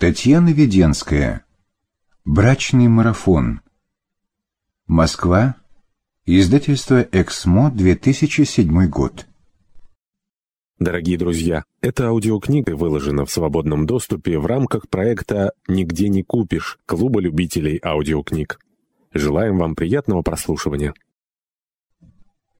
Татьяна Веденская. Брачный марафон. Москва. Издательство «Эксмо», 2007 год. Дорогие друзья, эта аудиокнига выложена в свободном доступе в рамках проекта «Нигде не купишь» Клуба любителей аудиокниг. Желаем вам приятного прослушивания.